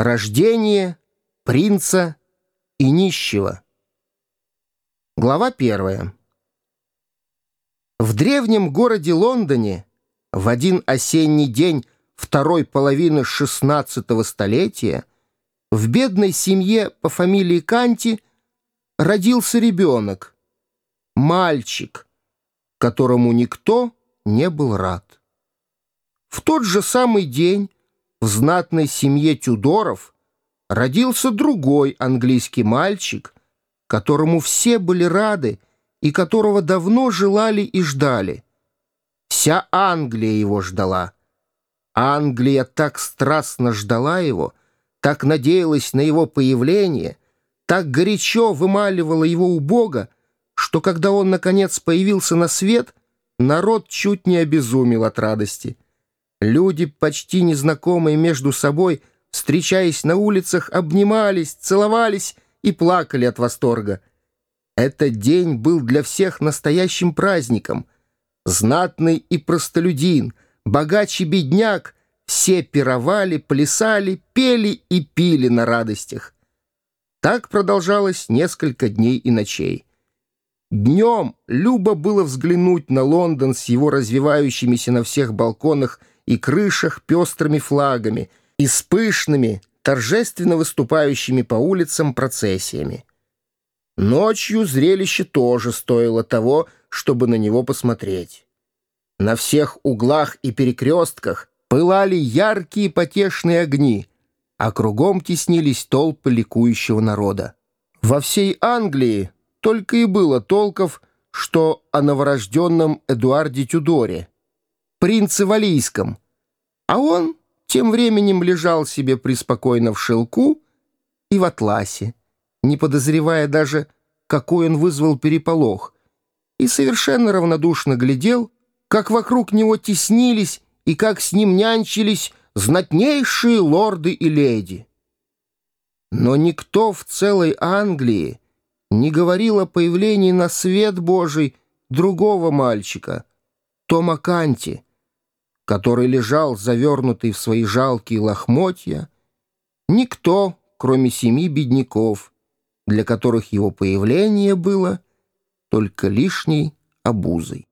Рождение принца и нищего. Глава первая. В древнем городе Лондоне в один осенний день второй половины XVI столетия в бедной семье по фамилии Канти родился ребенок, мальчик, которому никто не был рад. В тот же самый день в знатной семье Тюдоров родился другой английский мальчик, которому все были рады и которого давно желали и ждали. Вся Англия его ждала. Англия так страстно ждала его, так надеялась на его появление, так горячо вымаливала его у Бога, что когда он, наконец, появился на свет, народ чуть не обезумел от радости — Люди, почти незнакомые между собой, встречаясь на улицах, обнимались, целовались и плакали от восторга. Этот день был для всех настоящим праздником. Знатный и простолюдин, богач и бедняк — все пировали, плясали, пели и пили на радостях. Так продолжалось несколько дней и ночей. Днем любо было взглянуть на Лондон с его развивающимися на всех балконах и крышах пестрыми флагами и с пышными, торжественно выступающими по улицам процессиями. Ночью зрелище тоже стоило того, чтобы на него посмотреть. На всех углах и перекрестках пылали яркие потешные огни, а кругом теснились толпы ликующего народа. Во всей Англии только и было толков, что о новорожденном Эдуарде Тюдоре — принце Валийском, а он тем временем лежал себе преспокойно в шелку и в атласе, не подозревая даже, какой он вызвал переполох, и совершенно равнодушно глядел, как вокруг него теснились и как с ним нянчились знатнейшие лорды и леди. Но никто в целой Англии не говорил о появлении на свет Божий другого мальчика, Тома Канти, который лежал завернутый в свои жалкие лохмотья, никто, кроме семи бедняков, для которых его появление было только лишней обузой.